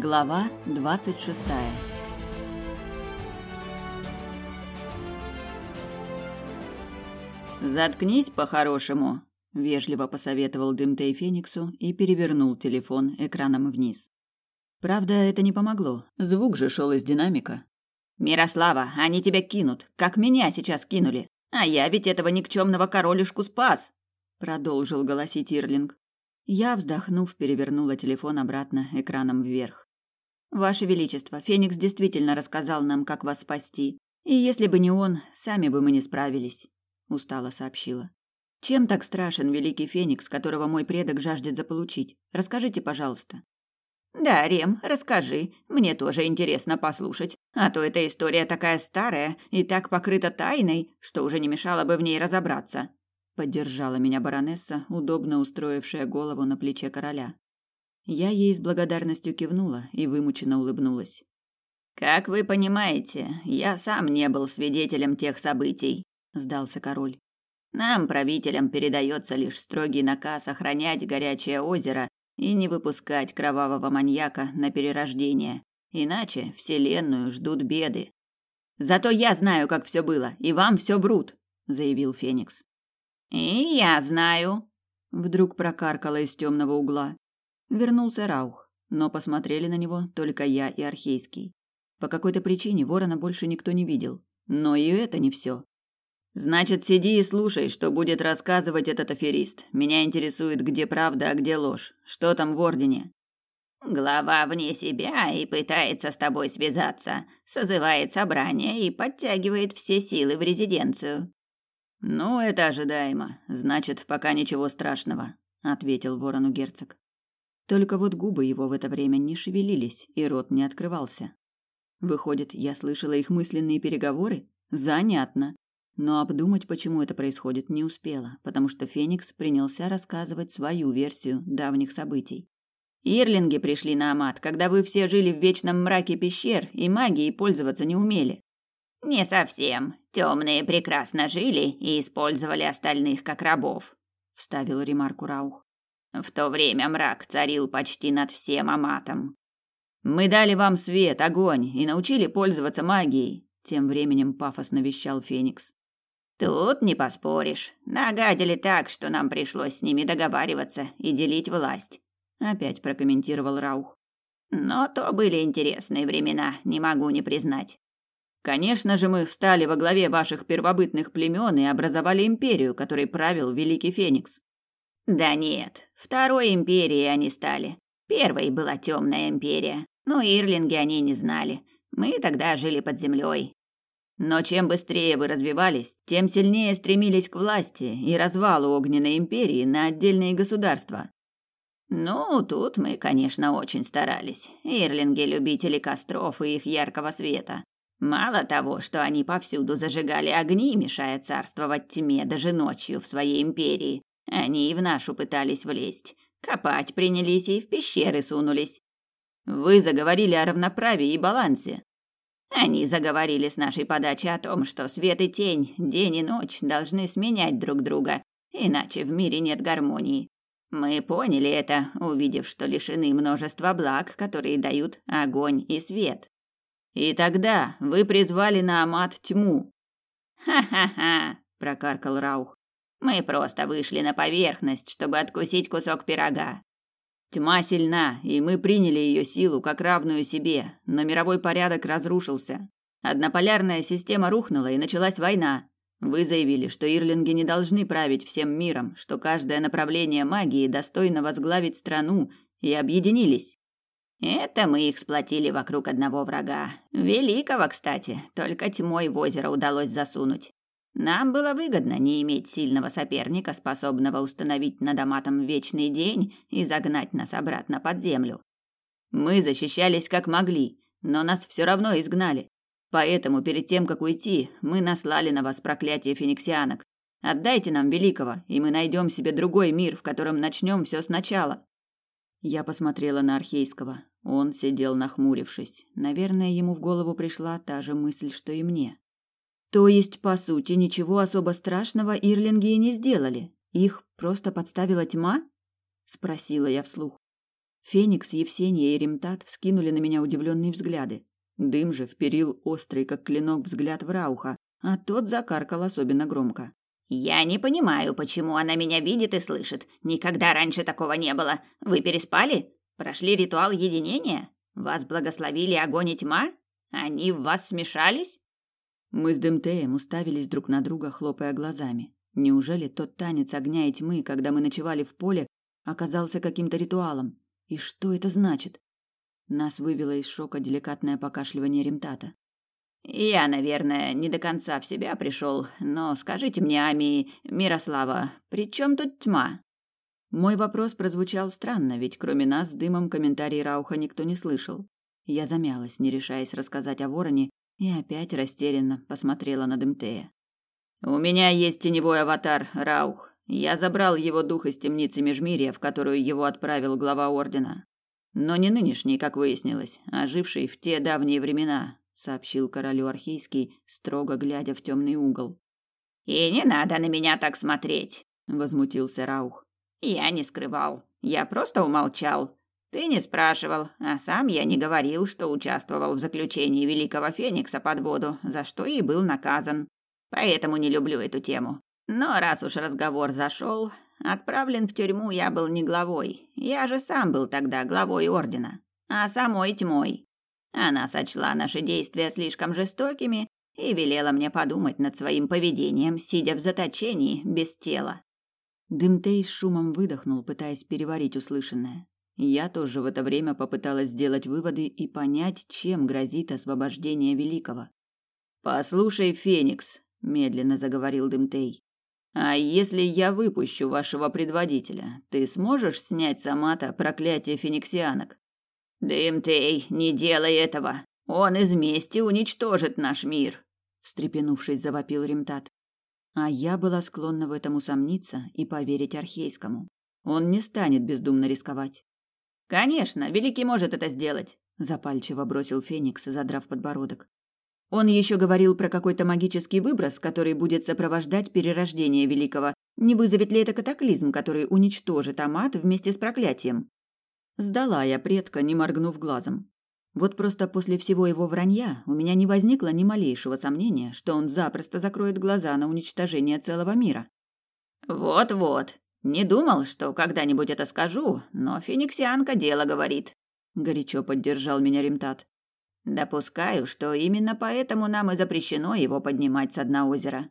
Глава двадцать шестая «Заткнись по-хорошему», — вежливо посоветовал Дымтей Фениксу и перевернул телефон экраном вниз. Правда, это не помогло. Звук же шел из динамика. «Мирослава, они тебя кинут, как меня сейчас кинули. А я ведь этого никчемного королюшку спас!» Продолжил голосить Ирлинг. Я, вздохнув, перевернула телефон обратно экраном вверх. «Ваше Величество, Феникс действительно рассказал нам, как вас спасти. И если бы не он, сами бы мы не справились», — устало сообщила. «Чем так страшен великий Феникс, которого мой предок жаждет заполучить? Расскажите, пожалуйста». Да, Рем, расскажи. Мне тоже интересно послушать. А то эта история такая старая и так покрыта тайной, что уже не мешало бы в ней разобраться. Поддержала меня баронесса, удобно устроившая голову на плече короля. Я ей с благодарностью кивнула и вымученно улыбнулась. Как вы понимаете, я сам не был свидетелем тех событий, сдался король. Нам, правителям, передается лишь строгий наказ охранять горячее озеро и не выпускать кровавого маньяка на перерождение, иначе вселенную ждут беды. Зато я знаю, как все было, и вам все врут, заявил Феникс. И я знаю, вдруг прокаркало из темного угла. Вернулся Раух, но посмотрели на него только я и Архейский. По какой-то причине ворона больше никто не видел, но и это не все. Значит, сиди и слушай, что будет рассказывать этот аферист. Меня интересует, где правда, а где ложь. Что там в ордене? Глава вне себя и пытается с тобой связаться, созывает собрание и подтягивает все силы в резиденцию. Ну, это ожидаемо. Значит, пока ничего страшного, ответил ворону герцог. Только вот губы его в это время не шевелились, и рот не открывался. Выходит, я слышала их мысленные переговоры? Занятно. Но обдумать, почему это происходит, не успела, потому что Феникс принялся рассказывать свою версию давних событий. Ирлинги пришли на Амат, когда вы все жили в вечном мраке пещер и магией пользоваться не умели. Не совсем. Темные прекрасно жили и использовали остальных как рабов, вставил ремарку Раух. В то время мрак царил почти над всем Аматом. Мы дали вам свет, огонь и научили пользоваться магией, тем временем пафосно вещал Феникс. Тут не поспоришь. Нагадили так, что нам пришлось с ними договариваться и делить власть. Опять прокомментировал Раух. Но то были интересные времена, не могу не признать. Конечно же, мы встали во главе ваших первобытных племен и образовали империю, которой правил Великий Феникс. Да нет, второй империей они стали. Первой была темная империя, но ирлинги они не знали. Мы тогда жили под землей, но чем быстрее вы развивались, тем сильнее стремились к власти и развалу огненной империи на отдельные государства. Ну, тут мы, конечно, очень старались. Ирлинги любители костров и их яркого света. Мало того, что они повсюду зажигали огни, мешая царствовать тьме даже ночью в своей империи, они и в нашу пытались влезть. Копать принялись и в пещеры сунулись. Вы заговорили о равноправии и балансе. Они заговорили с нашей подачи о том, что свет и тень, день и ночь должны сменять друг друга, иначе в мире нет гармонии. Мы поняли это, увидев, что лишены множества благ, которые дают огонь и свет. И тогда вы призвали на Амат тьму. Ха-ха-ха, прокаркал Раух. Мы просто вышли на поверхность, чтобы откусить кусок пирога. Тьма сильна, и мы приняли ее силу как равную себе, но мировой порядок разрушился. Однополярная система рухнула, и началась война. Вы заявили, что ирлинги не должны править всем миром, что каждое направление магии достойно возглавить страну, и объединились. Это мы их сплотили вокруг одного врага. Великого, кстати, только тьмой в озеро удалось засунуть. Нам было выгодно не иметь сильного соперника, способного установить над Аматом вечный день и загнать нас обратно под землю. Мы защищались как могли, но нас все равно изгнали. Поэтому перед тем, как уйти, мы наслали на вас проклятие фениксианок. Отдайте нам великого, и мы найдем себе другой мир, в котором начнем все сначала. Я посмотрела на Архейского. Он сидел нахмурившись. Наверное, ему в голову пришла та же мысль, что и мне. То есть, по сути, ничего особо страшного ирлинги и не сделали. Их просто подставила тьма? спросила я вслух. Феникс, Евсения и Ремтат вскинули на меня удивленные взгляды. Дым же вперил острый, как клинок, взгляд в Рауха, а тот закаркал особенно громко. «Я не понимаю, почему она меня видит и слышит. Никогда раньше такого не было. Вы переспали? Прошли ритуал единения? Вас благословили огонь и тьма? Они в вас смешались?» Мы с Дымтеем уставились друг на друга, хлопая глазами. Неужели тот танец огня и тьмы, когда мы ночевали в поле, оказался каким-то ритуалом? И что это значит? Нас вывело из шока деликатное покашливание Ремтата. Я, наверное, не до конца в себя пришел, но скажите мне, Ами, Мирослава, при чем тут тьма? Мой вопрос прозвучал странно, ведь кроме нас с дымом комментарий Рауха никто не слышал. Я замялась, не решаясь рассказать о вороне, и опять растерянно посмотрела на Дымтея. «У меня есть теневой аватар, Раух. Я забрал его дух из темницы Межмирья, в которую его отправил глава Ордена. Но не нынешний, как выяснилось, а живший в те давние времена, сообщил королю Архейский, строго глядя в темный угол. И не надо на меня так смотреть, возмутился Раух. Я не скрывал, я просто умолчал. Ты не спрашивал, а сам я не говорил, что участвовал в заключении Великого Феникса под воду, за что и был наказан. Поэтому не люблю эту тему. Но раз уж разговор зашел, отправлен в тюрьму я был не главой. Я же сам был тогда главой ордена, а самой тьмой. Она сочла наши действия слишком жестокими и велела мне подумать над своим поведением, сидя в заточении без тела. Дымтей с шумом выдохнул, пытаясь переварить услышанное. Я тоже в это время попыталась сделать выводы и понять, чем грозит освобождение Великого. «Послушай, Феникс», — медленно заговорил Дымтей, «а если я выпущу вашего предводителя, ты сможешь снять с Амата проклятие фениксианок?» «Дымтей, не делай этого! Он из мести уничтожит наш мир!» встрепенувшись, завопил Ремтат. А я была склонна в этом усомниться и поверить Архейскому. Он не станет бездумно рисковать. «Конечно, Великий может это сделать», – запальчиво бросил Феникс, задрав подбородок. Он еще говорил про какой-то магический выброс, который будет сопровождать перерождение Великого. Не вызовет ли это катаклизм, который уничтожит Амат вместе с проклятием? Сдала я предка, не моргнув глазом. Вот просто после всего его вранья у меня не возникло ни малейшего сомнения, что он запросто закроет глаза на уничтожение целого мира. «Вот-вот. Не думал, что когда-нибудь это скажу, но фениксианка дело говорит», — горячо поддержал меня Ремтат. «Допускаю, что именно поэтому нам и запрещено его поднимать с дна озера».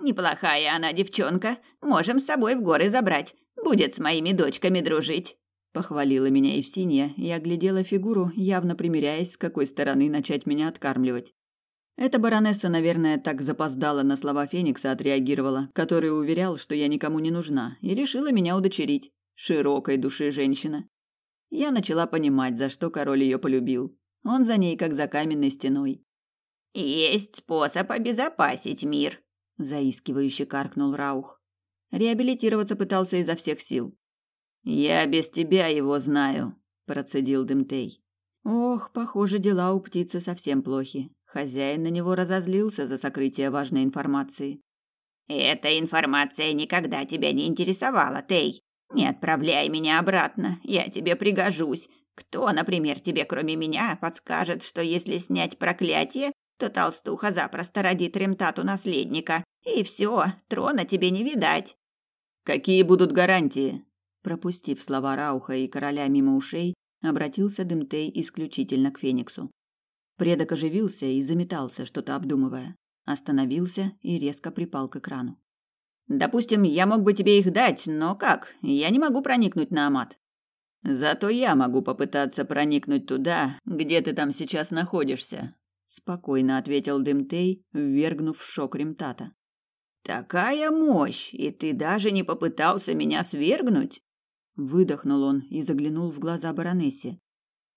«Неплохая она девчонка. Можем с собой в горы забрать. Будет с моими дочками дружить». Похвалила меня Евсинья и оглядела фигуру, явно примиряясь, с какой стороны начать меня откармливать. Эта баронесса, наверное, так запоздала на слова Феникса отреагировала, который уверял, что я никому не нужна, и решила меня удочерить. Широкой души женщина. Я начала понимать, за что король ее полюбил. Он за ней, как за каменной стеной. «Есть способ обезопасить мир», – заискивающе каркнул Раух. Реабилитироваться пытался изо всех сил. «Я без тебя его знаю», – процедил Дымтей. Ох, похоже, дела у птицы совсем плохи. Хозяин на него разозлился за сокрытие важной информации. «Эта информация никогда тебя не интересовала, Тей. Не отправляй меня обратно, я тебе пригожусь. Кто, например, тебе, кроме меня, подскажет, что если снять проклятие, то толстуха запросто родит Ремтату наследника, и все, трона тебе не видать». «Какие будут гарантии?» Пропустив слова Рауха и короля мимо ушей, обратился Дымтей исключительно к Фениксу. Предок оживился и заметался, что-то обдумывая. Остановился и резко припал к экрану. «Допустим, я мог бы тебе их дать, но как? Я не могу проникнуть на Амат». «Зато я могу попытаться проникнуть туда, где ты там сейчас находишься», спокойно ответил Дымтей, ввергнув в шок Ремтата. «Такая мощь, и ты даже не попытался меня свергнуть?» Выдохнул он и заглянул в глаза баронессе.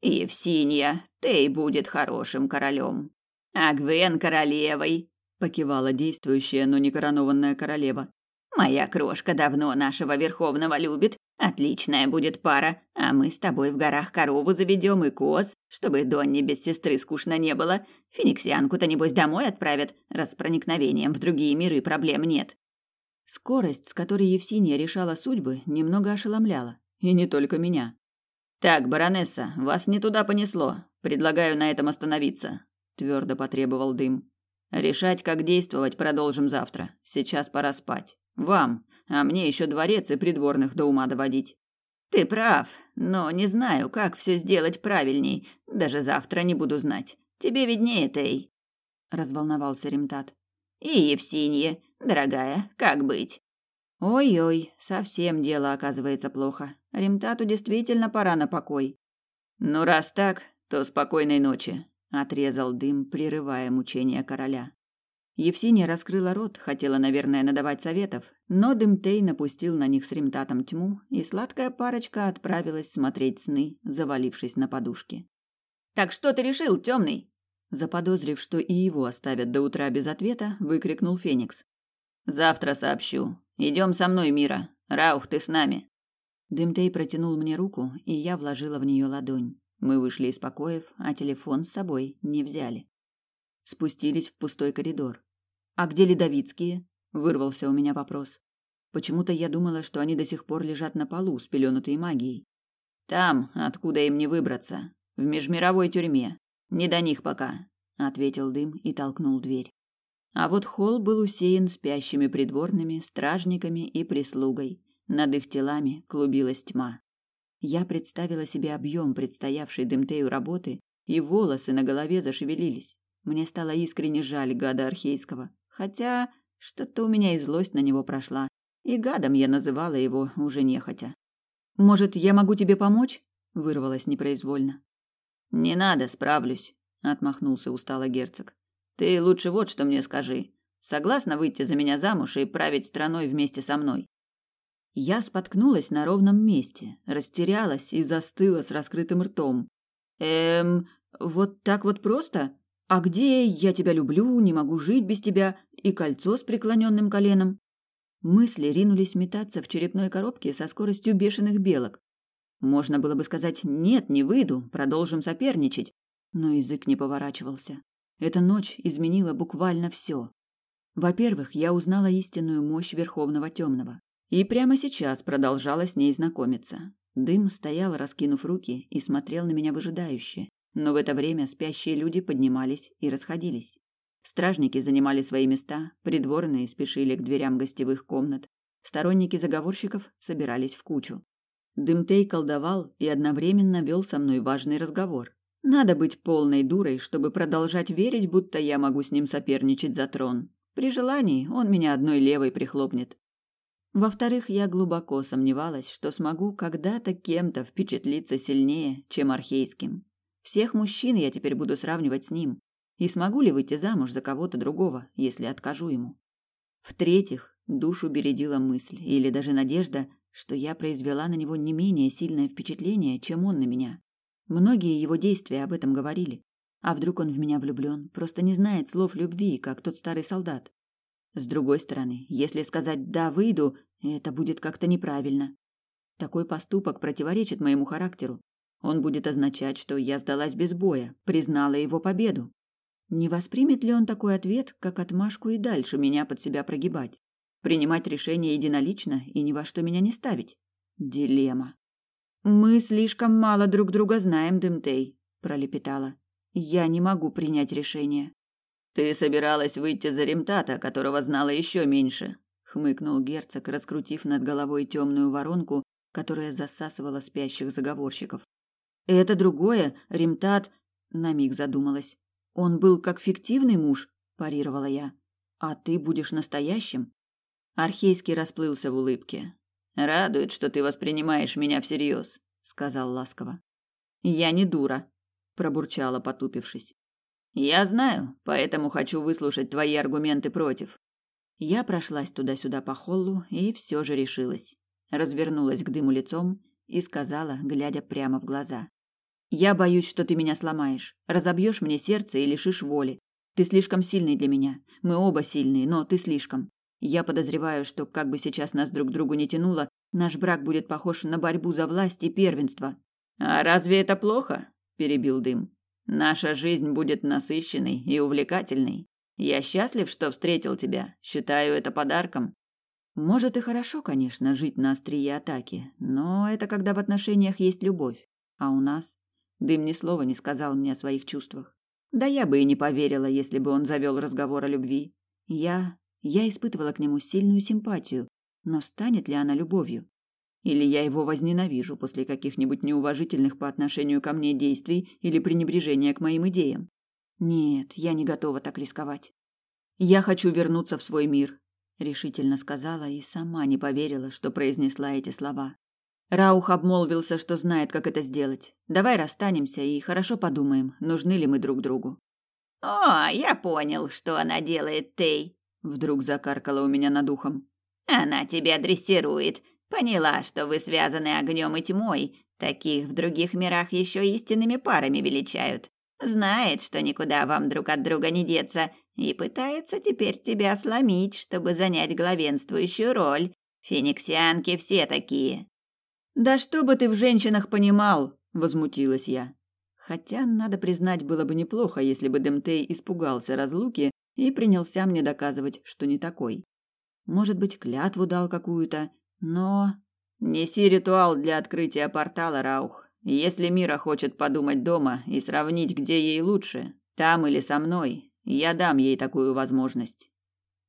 «Евсинья, ты будет хорошим королем. А Гвен королевой», — покивала действующая, но не коронованная королева. «Моя крошка давно нашего Верховного любит. Отличная будет пара. А мы с тобой в горах корову заведем и коз, чтобы Донне без сестры скучно не было. Фениксианку-то, небось, домой отправят, раз с проникновением в другие миры проблем нет. Скорость, с которой Евсиния решала судьбы, немного ошеломляла. И не только меня. Так, баронесса, вас не туда понесло. Предлагаю на этом остановиться, твердо потребовал дым. Решать, как действовать, продолжим завтра. Сейчас пора спать. Вам, а мне еще дворец и придворных до ума доводить. Ты прав, но не знаю, как все сделать правильней. Даже завтра не буду знать. Тебе виднее, Тей. Разволновался Ремтат. И Евсинье, дорогая, как быть? Ой-ой, совсем дело оказывается плохо. Ремтату действительно пора на покой. Ну раз так, то спокойной ночи, отрезал дым, прерывая мучения короля. Евсиния раскрыла рот, хотела, наверное, надавать советов, но Дымтей напустил на них с ремтатом тьму, и сладкая парочка отправилась смотреть сны, завалившись на подушке. «Так что ты решил, темный?» Заподозрив, что и его оставят до утра без ответа, выкрикнул Феникс. «Завтра сообщу. Идем со мной, Мира. Раух, ты с нами». Дымтей протянул мне руку, и я вложила в нее ладонь. Мы вышли из покоев, а телефон с собой не взяли. Спустились в пустой коридор. «А где Ледовицкие?» – вырвался у меня вопрос. Почему-то я думала, что они до сих пор лежат на полу, спеленутые магией. «Там, откуда им не выбраться. В межмировой тюрьме. Не до них пока», – ответил дым и толкнул дверь. А вот холл был усеян спящими придворными, стражниками и прислугой. Над их телами клубилась тьма. Я представила себе объем предстоявшей Дымтею работы, и волосы на голове зашевелились. Мне стало искренне жаль гада Архейского, хотя что-то у меня и злость на него прошла, и гадом я называла его уже нехотя. «Может, я могу тебе помочь?» – вырвалось непроизвольно. «Не надо, справлюсь», – отмахнулся устало герцог. «Ты лучше вот что мне скажи. Согласна выйти за меня замуж и править страной вместе со мной?» Я споткнулась на ровном месте, растерялась и застыла с раскрытым ртом. «Эм, вот так вот просто? А где я тебя люблю, не могу жить без тебя и кольцо с преклоненным коленом? Мысли ринулись метаться в черепной коробке со скоростью бешеных белок. Можно было бы сказать «нет, не выйду, продолжим соперничать», но язык не поворачивался. Эта ночь изменила буквально все. Во-первых, я узнала истинную мощь Верховного Темного. И прямо сейчас продолжала с ней знакомиться. Дым стоял, раскинув руки, и смотрел на меня выжидающе. Но в это время спящие люди поднимались и расходились. Стражники занимали свои места, придворные спешили к дверям гостевых комнат, сторонники заговорщиков собирались в кучу. Дымтей колдовал и одновременно вел со мной важный разговор. Надо быть полной дурой, чтобы продолжать верить, будто я могу с ним соперничать за трон. При желании он меня одной левой прихлопнет. Во-вторых, я глубоко сомневалась, что смогу когда-то кем-то впечатлиться сильнее, чем архейским. Всех мужчин я теперь буду сравнивать с ним. И смогу ли выйти замуж за кого-то другого, если откажу ему? В-третьих, душу бередила мысль или даже надежда, что я произвела на него не менее сильное впечатление, чем он на меня. Многие его действия об этом говорили. А вдруг он в меня влюблен, просто не знает слов любви, как тот старый солдат? С другой стороны, если сказать «да, выйду», это будет как-то неправильно. Такой поступок противоречит моему характеру. Он будет означать, что я сдалась без боя, признала его победу. Не воспримет ли он такой ответ, как отмашку и дальше меня под себя прогибать? Принимать решение единолично и ни во что меня не ставить? Дилемма. «Мы слишком мало друг друга знаем, Дымтей», – пролепетала. «Я не могу принять решение». «Ты собиралась выйти за Ремтата, которого знала еще меньше», – хмыкнул герцог, раскрутив над головой темную воронку, которая засасывала спящих заговорщиков. Это другое, Римтат, на миг задумалась. Он был как фиктивный муж, парировала я. А ты будешь настоящим? Архейский расплылся в улыбке. Радует, что ты воспринимаешь меня всерьез, сказал ласково. Я не дура, пробурчала, потупившись. Я знаю, поэтому хочу выслушать твои аргументы против. Я прошлась туда-сюда по холлу и все же решилась. Развернулась к дыму лицом и сказала, глядя прямо в глаза. «Я боюсь, что ты меня сломаешь, разобьешь мне сердце и лишишь воли. Ты слишком сильный для меня. Мы оба сильные, но ты слишком. Я подозреваю, что, как бы сейчас нас друг к другу не тянуло, наш брак будет похож на борьбу за власть и первенство». «А разве это плохо?» – перебил дым. «Наша жизнь будет насыщенной и увлекательной. Я счастлив, что встретил тебя. Считаю это подарком. Может и хорошо, конечно, жить на острие атаки, но это когда в отношениях есть любовь. А у нас? Дым ни слова не сказал мне о своих чувствах. Да я бы и не поверила, если бы он завел разговор о любви. Я... я испытывала к нему сильную симпатию, но станет ли она любовью? Или я его возненавижу после каких-нибудь неуважительных по отношению ко мне действий или пренебрежения к моим идеям? Нет, я не готова так рисковать. Я хочу вернуться в свой мир, решительно сказала и сама не поверила, что произнесла эти слова. Раух обмолвился, что знает, как это сделать. Давай расстанемся и хорошо подумаем, нужны ли мы друг другу. О, я понял, что она делает, Тей. Вдруг закаркала у меня над ухом. Она тебя дрессирует. Поняла, что вы связаны огнем и тьмой. Таких в других мирах еще истинными парами величают. Знает, что никуда вам друг от друга не деться, и пытается теперь тебя сломить, чтобы занять главенствующую роль. Фениксианки все такие. Да что бы ты в женщинах понимал, возмутилась я. Хотя, надо признать, было бы неплохо, если бы Демтей испугался разлуки и принялся мне доказывать, что не такой. Может быть, клятву дал какую-то, но... Неси ритуал для открытия портала, Раух. Если Мира хочет подумать дома и сравнить, где ей лучше, там или со мной, я дам ей такую возможность.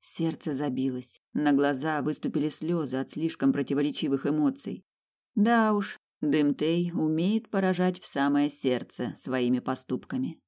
Сердце забилось, на глаза выступили слезы от слишком противоречивых эмоций. Да уж, Дымтей умеет поражать в самое сердце своими поступками.